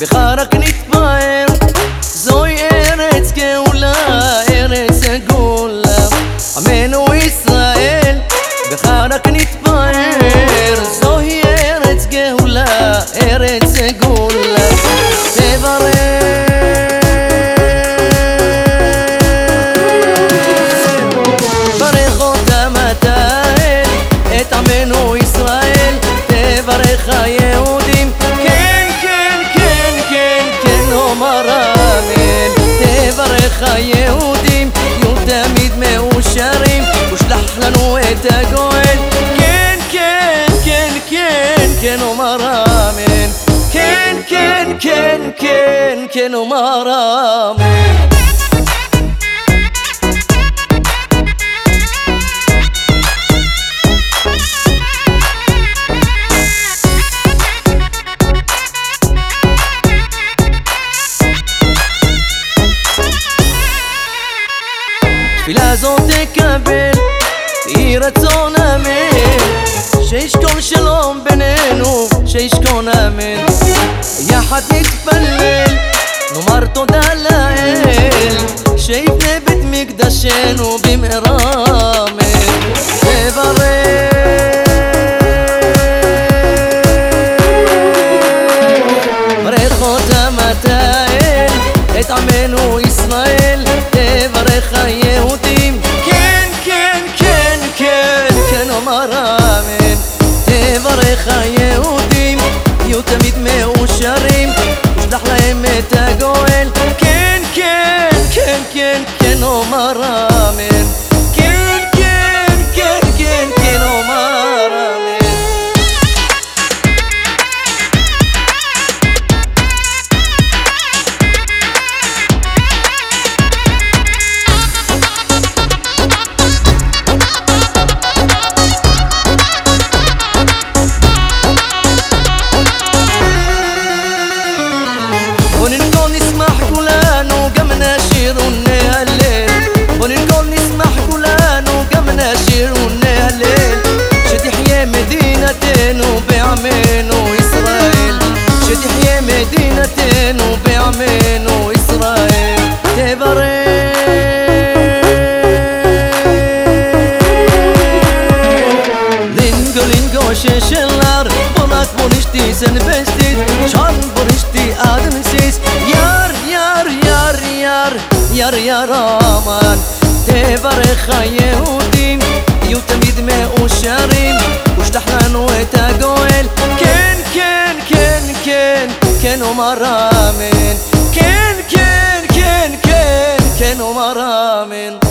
בך רק נתפאר זוהי ארץ גאולה, ארץ הגולה. עמנו ישראל, תברך היהודים יהיו תמיד מאושרים ושלח לנו את הגואל כן, כן, כן, כן, כן, אומר אמן כן, כן, כן, כן, כן, אומר אמן תפילה זאת תקבל, יהי רצון אמן. שישכון שלום בינינו, שישכון אמן. יחד נתפלל, נאמר תודה לאל שיבנה בית מקדשנו במהרה אמן. תברך ברך אותם את עמנו ישראל תברך היהודים יהיו תמיד מאושרים. ושלח להם את הגואל. כן, כן, כן, כן, כן אומר بعمينه إسرائيل شدح يا مدينتين بعمينه إسرائيل تبرين لينجو لينجو شيشلر بولak bonişti seni bestit Çan bonişti adımsız Yar yar yar yar. Yar yar aman. Tevareha Yehudi. ken omaramen Ken ken ken ken ken omaramen